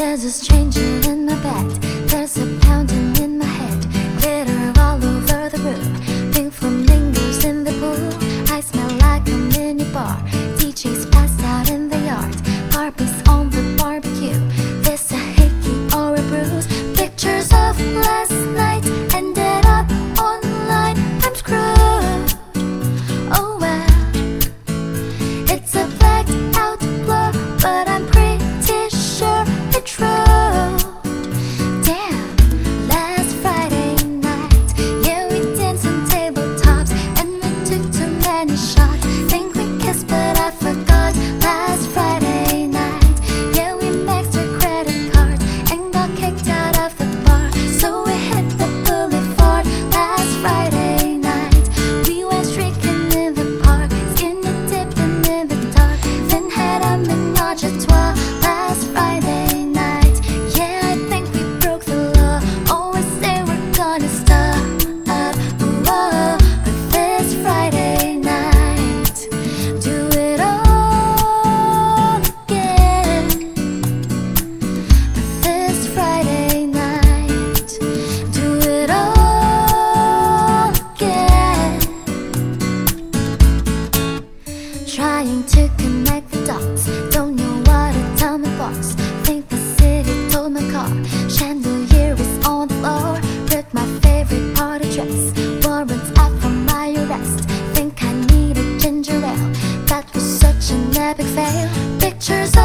There's a stranger in my bed. There's a pound. Trying to connect the dots. Don't know what a tell it was. Think the city told my car. Chandelier is on the floor. Ripped my favorite party dress. Warrants out for my arrest. Think I need a ginger ale. That was such an epic fail. Pictures